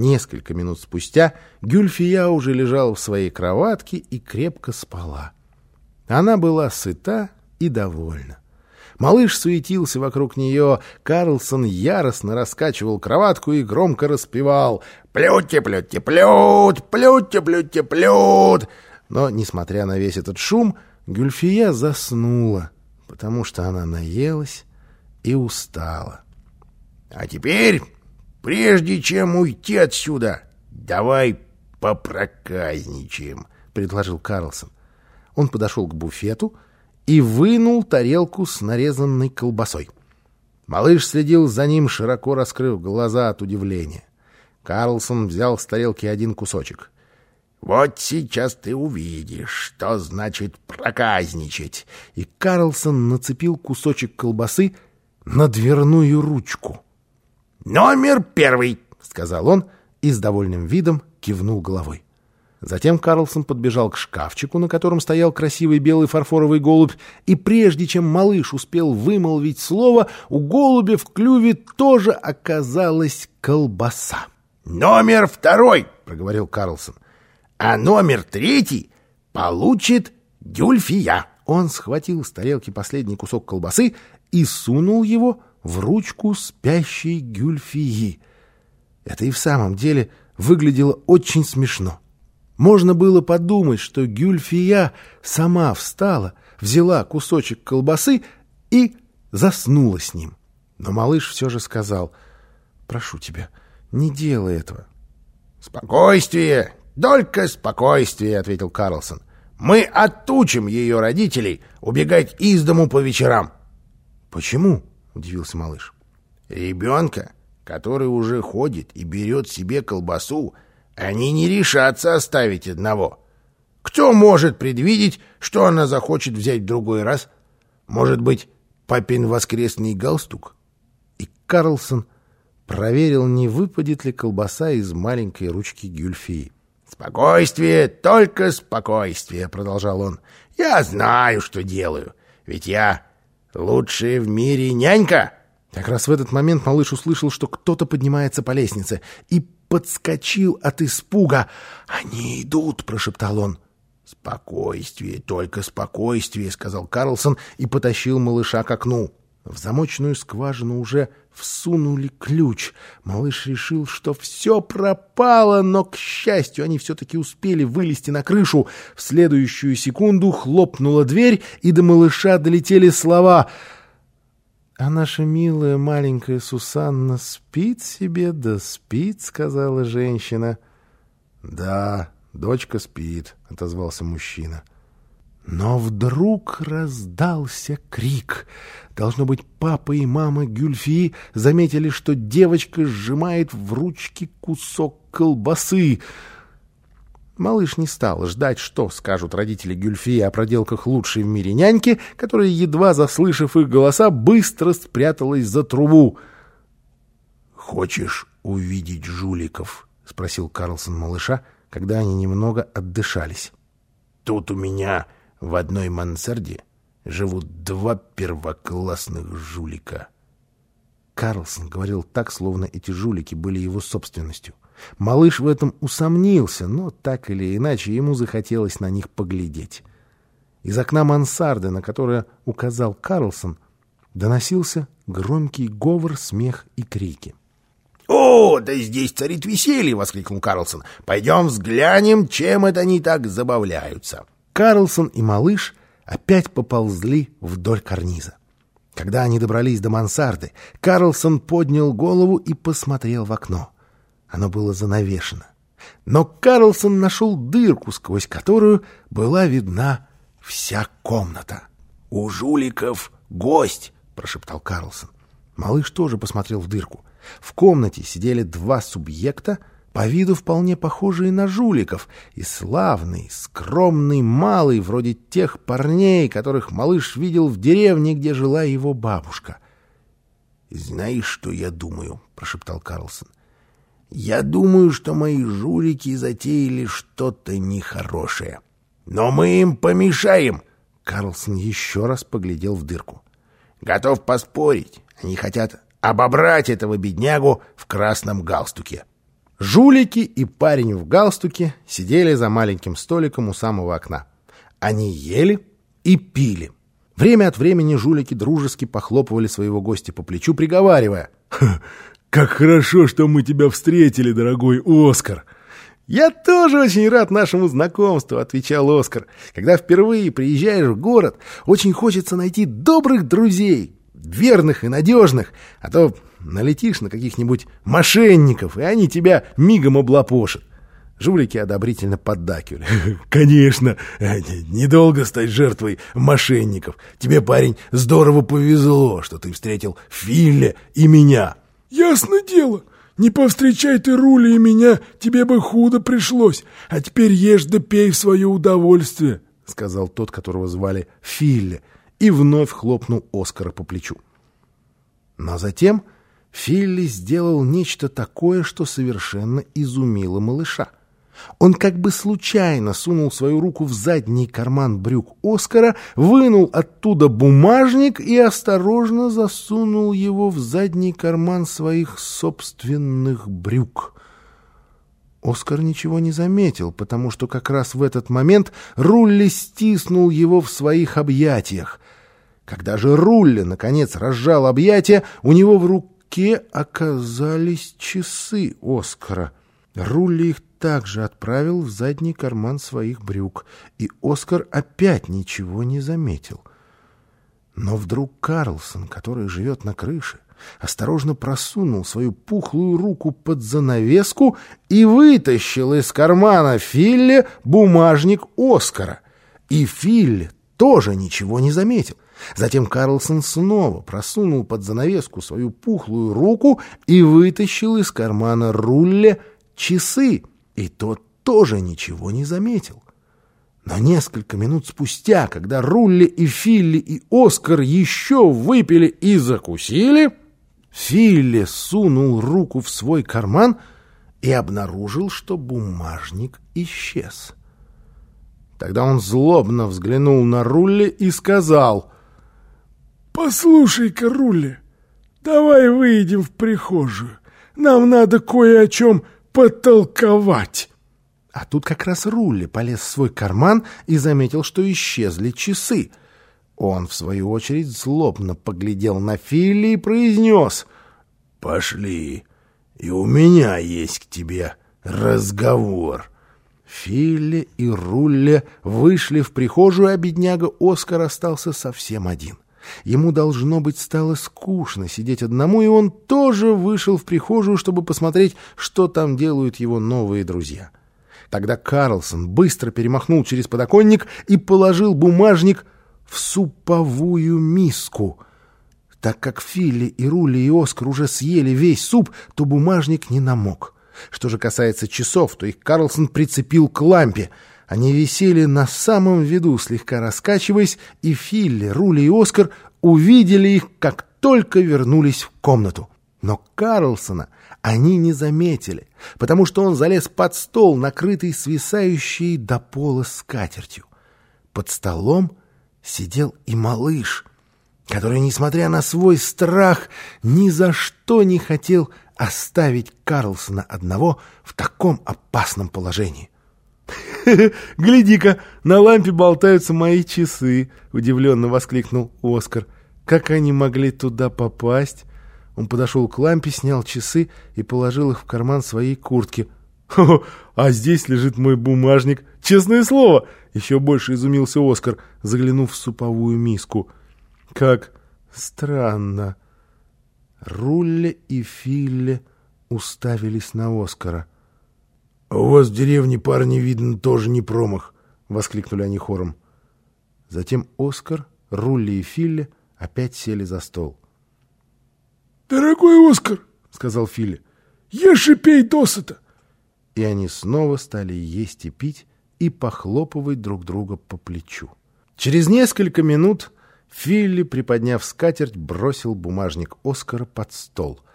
Несколько минут спустя Гюльфия уже лежала в своей кроватке и крепко спала. Она была сыта и довольна. Малыш суетился вокруг нее, Карлсон яростно раскачивал кроватку и громко распевал «Плюте, плюте, плют! Плюте, плюте, плют!» Но, несмотря на весь этот шум, Гюльфия заснула, потому что она наелась и устала. «А теперь, прежде чем уйти отсюда, давай попроказничаем», — предложил Карлсон. Он подошел к буфету и вынул тарелку с нарезанной колбасой. Малыш следил за ним, широко раскрыв глаза от удивления. Карлсон взял с тарелки один кусочек. «Вот сейчас ты увидишь, что значит проказничать!» И Карлсон нацепил кусочек колбасы на дверную ручку. «Номер первый!» — сказал он и с довольным видом кивнул головой. Затем Карлсон подбежал к шкафчику, на котором стоял красивый белый фарфоровый голубь, и прежде чем малыш успел вымолвить слово, у голубя в клюве тоже оказалась колбаса. «Номер второй!» — проговорил Карлсон. «А номер третий получит Гюльфия!» Он схватил с тарелки последний кусок колбасы и сунул его в ручку спящей Гюльфии. Это и в самом деле выглядело очень смешно. Можно было подумать, что Гюльфия сама встала, взяла кусочек колбасы и заснула с ним. Но малыш все же сказал, «Прошу тебя, не делай этого». «Спокойствие, только спокойствие», — ответил Карлсон. «Мы отучим ее родителей убегать из дому по вечерам». «Почему?» — удивился малыш. «Ребенка, который уже ходит и берет себе колбасу, — они не решатся оставить одного. Кто может предвидеть, что она захочет взять в другой раз? Может быть, папин воскресный галстук? И Карлсон проверил, не выпадет ли колбаса из маленькой ручки Гюльфии. «Спокойствие, только спокойствие», — продолжал он. «Я знаю, что делаю, ведь я лучшая в мире нянька». Как раз в этот момент малыш услышал, что кто-то поднимается по лестнице, и подскочил от испуга. «Они идут!» — прошептал он. «Спокойствие, только спокойствие», — сказал Карлсон и потащил малыша к окну. В замочную скважину уже всунули ключ. Малыш решил, что все пропало, но, к счастью, они все-таки успели вылезти на крышу. В следующую секунду хлопнула дверь, и до малыша долетели слова — «А наша милая маленькая Сусанна спит себе, да спит», — сказала женщина. «Да, дочка спит», — отозвался мужчина. Но вдруг раздался крик. Должно быть, папа и мама Гюльфии заметили, что девочка сжимает в ручке кусок колбасы — Малыш не стал ждать, что скажут родители Гюльфии о проделках лучшей в мире няньки, которая, едва заслышав их голоса, быстро спряталась за трубу. «Хочешь увидеть жуликов?» — спросил Карлсон малыша, когда они немного отдышались. «Тут у меня в одной мансарде живут два первоклассных жулика». Карлсон говорил так, словно эти жулики были его собственностью. Малыш в этом усомнился, но так или иначе ему захотелось на них поглядеть. Из окна мансарды, на которое указал Карлсон, доносился громкий говор, смех и крики. «О, да здесь царит веселье!» — воскликнул Карлсон. «Пойдем взглянем, чем это они так забавляются». Карлсон и малыш опять поползли вдоль карниза. Когда они добрались до мансарды, Карлсон поднял голову и посмотрел в окно. Оно было занавешено. Но Карлсон нашел дырку, сквозь которую была видна вся комната. — У жуликов гость! — прошептал Карлсон. Малыш тоже посмотрел в дырку. В комнате сидели два субъекта, по виду вполне похожие на жуликов, и славный, скромный малый, вроде тех парней, которых малыш видел в деревне, где жила его бабушка. — Знаешь, что я думаю? — прошептал Карлсон. Я думаю, что мои жулики затеяли что-то нехорошее. Но мы им помешаем. Карлсон еще раз поглядел в дырку. Готов поспорить. Они хотят обобрать этого беднягу в красном галстуке. Жулики и парень в галстуке сидели за маленьким столиком у самого окна. Они ели и пили. Время от времени жулики дружески похлопывали своего гостя по плечу, приговаривая. «Как хорошо, что мы тебя встретили, дорогой Оскар!» «Я тоже очень рад нашему знакомству», — отвечал Оскар. «Когда впервые приезжаешь в город, очень хочется найти добрых друзей, верных и надежных, а то налетишь на каких-нибудь мошенников, и они тебя мигом облапошат. Жулики одобрительно поддакивали. «Конечно, недолго стать жертвой мошенников. Тебе, парень, здорово повезло, что ты встретил Филля и меня». «Ясно дело. Не повстречай ты Рули и меня, тебе бы худо пришлось. А теперь ешь да пей в свое удовольствие», — сказал тот, которого звали Филля, и вновь хлопнул Оскара по плечу. Но затем Филли сделал нечто такое, что совершенно изумило малыша. Он как бы случайно сунул свою руку в задний карман брюк Оскара, вынул оттуда бумажник и осторожно засунул его в задний карман своих собственных брюк. Оскар ничего не заметил, потому что как раз в этот момент Рулли стиснул его в своих объятиях. Когда же Рулли, наконец, разжал объятия, у него в руке оказались часы Оскара. Рулли их также отправил в задний карман своих брюк, и Оскар опять ничего не заметил. Но вдруг Карлсон, который живет на крыше, осторожно просунул свою пухлую руку под занавеску и вытащил из кармана Филли бумажник Оскара. И Филли тоже ничего не заметил. Затем Карлсон снова просунул под занавеску свою пухлую руку и вытащил из кармана Рулле часы, и тот тоже ничего не заметил. Но несколько минут спустя, когда Рулли и Филли и Оскар еще выпили и закусили, Филли сунул руку в свой карман и обнаружил, что бумажник исчез. Тогда он злобно взглянул на Рулли и сказал, «Послушай-ка, Рулли, давай выйдем в прихожую. Нам надо кое о чем потолковать. А тут как раз Рулли полез в свой карман и заметил, что исчезли часы. Он, в свою очередь, злобно поглядел на Филли и произнес «Пошли, и у меня есть к тебе разговор». Филли и Рулли вышли в прихожую, а бедняга Оскар остался совсем один — Ему, должно быть, стало скучно сидеть одному, и он тоже вышел в прихожую, чтобы посмотреть, что там делают его новые друзья. Тогда Карлсон быстро перемахнул через подоконник и положил бумажник в суповую миску. Так как Филли и Рули и Оскар уже съели весь суп, то бумажник не намок. Что же касается часов, то их Карлсон прицепил к лампе — они висели на самом виду, слегка раскачиваясь, и Филли, Рули и Оскар увидели их, как только вернулись в комнату. Но Карлсона они не заметили, потому что он залез под стол, накрытый свисающей до пола скатертью. Под столом сидел и малыш, который, несмотря на свой страх, ни за что не хотел оставить Карлсона одного в таком опасном положении. «Гляди-ка, на лампе болтаются мои часы!» — удивленно воскликнул Оскар. «Как они могли туда попасть?» Он подошел к лампе, снял часы и положил их в карман своей куртки. «Хо-хо, а здесь лежит мой бумажник! Честное слово!» Еще больше изумился Оскар, заглянув в суповую миску. «Как странно!» Рулли и Филле уставились на Оскара. — У вас в деревне парни, видно, тоже не промах, — воскликнули они хором. Затем Оскар, Рулли и Филли опять сели за стол. — Дорогой Оскар, — сказал Филли, — ешь и пей досыта. И они снова стали есть и пить и похлопывать друг друга по плечу. Через несколько минут Филли, приподняв скатерть, бросил бумажник Оскара под стол —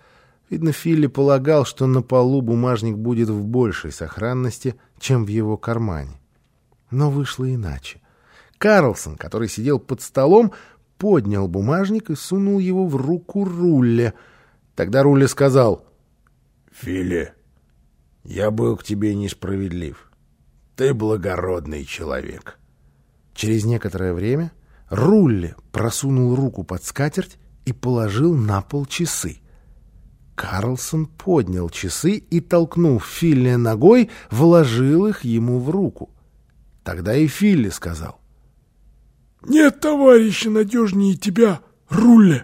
Видно, Филли полагал, что на полу бумажник будет в большей сохранности, чем в его кармане. Но вышло иначе. Карлсон, который сидел под столом, поднял бумажник и сунул его в руку Рулле. Тогда Рулле сказал, «Филли, Я был к тебе несправедлив. Ты благородный человек. Через некоторое время Рулли просунул руку под скатерть и положил на пол часы. Карлсон поднял часы и, толкнув Филли ногой, вложил их ему в руку. Тогда и Филли сказал. — Нет товарища надежнее тебя, Рулли.